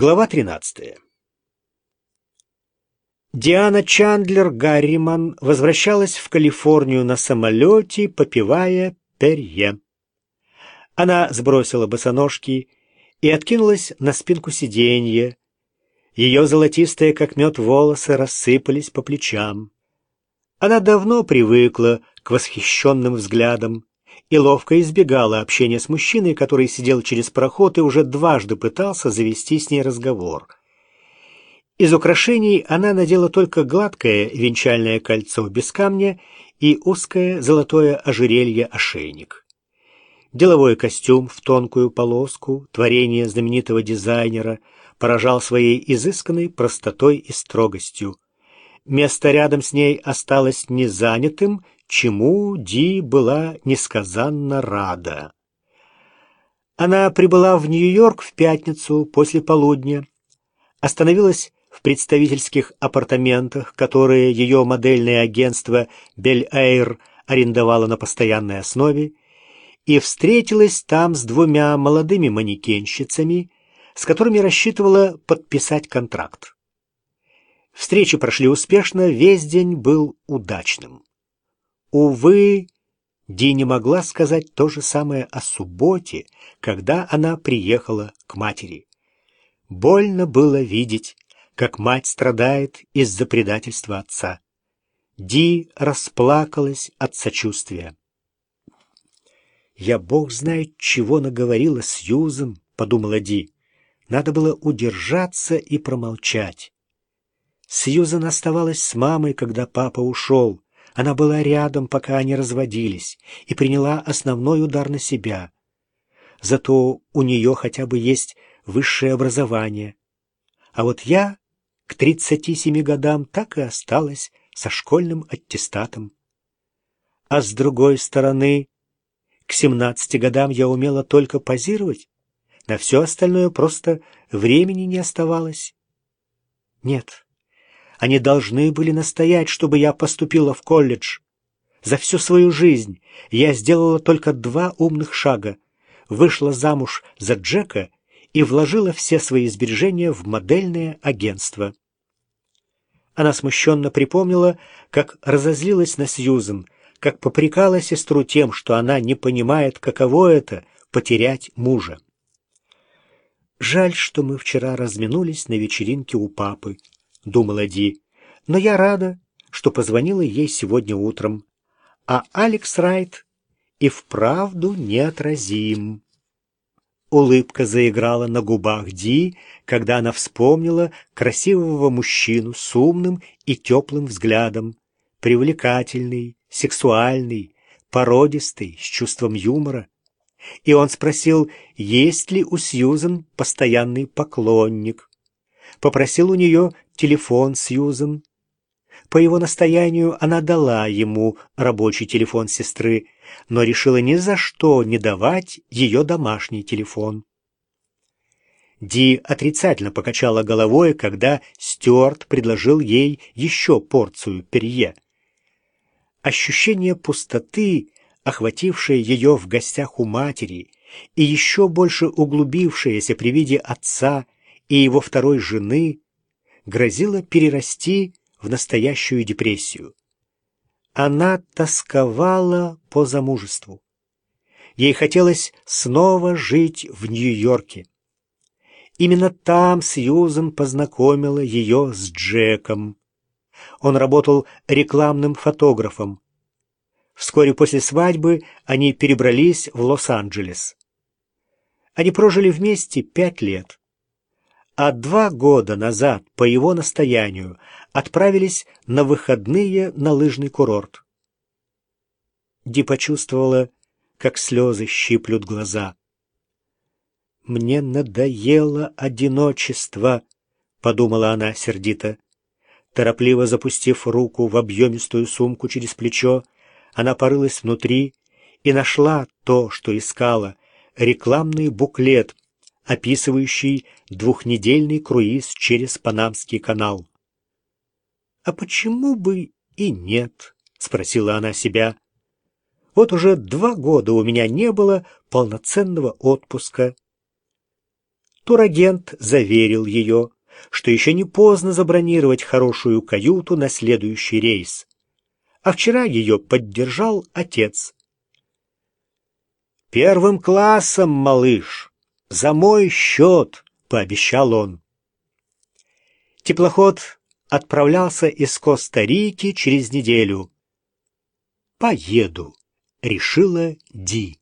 Глава 13. Диана Чандлер Гарриман возвращалась в Калифорнию на самолете, попивая перье. Она сбросила босоножки и откинулась на спинку сиденья. Ее золотистые, как мед, волосы рассыпались по плечам. Она давно привыкла к восхищенным взглядам и ловко избегала общения с мужчиной, который сидел через проход и уже дважды пытался завести с ней разговор — из украшений она надела только гладкое венчальное кольцо без камня и узкое золотое ожерелье-ошейник. Деловой костюм в тонкую полоску, творение знаменитого дизайнера, поражал своей изысканной простотой и строгостью. Место рядом с ней осталось незанятым, чему Ди была несказанно рада. Она прибыла в Нью-Йорк в пятницу после полудня, остановилась в представительских апартаментах, которые ее модельное агентство «Бель-Эйр» арендовало на постоянной основе, и встретилась там с двумя молодыми манекенщицами, с которыми рассчитывала подписать контракт. Встречи прошли успешно, весь день был удачным. Увы, Ди не могла сказать то же самое о субботе, когда она приехала к матери. Больно было видеть, как мать страдает из-за предательства отца. Ди расплакалась от сочувствия. «Я бог знает, чего наговорила Сьюзен», — подумала Ди. «Надо было удержаться и промолчать». Сьюзен оставалась с мамой, когда папа ушел. Она была рядом, пока они разводились, и приняла основной удар на себя. Зато у нее хотя бы есть высшее образование. А вот я к 37 годам так и осталась со школьным аттестатом. А с другой стороны, к 17 годам я умела только позировать, на все остальное просто времени не оставалось. Нет, они должны были настоять, чтобы я поступила в колледж. За всю свою жизнь я сделала только два умных шага. Вышла замуж за Джека и вложила все свои сбережения в модельное агентство. Она смущенно припомнила, как разозлилась на Сьюзен, как попрекала сестру тем, что она не понимает, каково это — потерять мужа. «Жаль, что мы вчера разминулись на вечеринке у папы», — думала Ди, «но я рада, что позвонила ей сегодня утром. А Алекс Райт и вправду неотразим». Улыбка заиграла на губах Ди, когда она вспомнила красивого мужчину с умным и теплым взглядом, привлекательный, сексуальный, породистый, с чувством юмора. И он спросил, есть ли у Сьюзен постоянный поклонник. Попросил у нее телефон Сьюзен. По его настоянию она дала ему рабочий телефон сестры, но решила ни за что не давать ее домашний телефон. Ди отрицательно покачала головой, когда Стюарт предложил ей еще порцию перье. Ощущение пустоты, охватившее ее в гостях у матери, и еще больше углубившееся при виде отца и его второй жены, грозило перерасти в настоящую депрессию. Она тосковала по замужеству. Ей хотелось снова жить в Нью-Йорке. Именно там Сьюзен познакомила ее с Джеком. Он работал рекламным фотографом. Вскоре после свадьбы они перебрались в Лос-Анджелес. Они прожили вместе пять лет. А два года назад, по его настоянию, отправились на выходные на лыжный курорт. Ди почувствовала, как слезы щиплют глаза. «Мне надоело одиночество», — подумала она сердито. Торопливо запустив руку в объемистую сумку через плечо, она порылась внутри и нашла то, что искала — рекламный буклет, описывающий двухнедельный круиз через Панамский канал. «А почему бы и нет?» — спросила она себя. «Вот уже два года у меня не было полноценного отпуска». Турагент заверил ее, что еще не поздно забронировать хорошую каюту на следующий рейс. А вчера ее поддержал отец. «Первым классом, малыш, за мой счет», — пообещал он. Теплоход отправлялся из Коста-Рики через неделю. «Поеду», — решила Ди.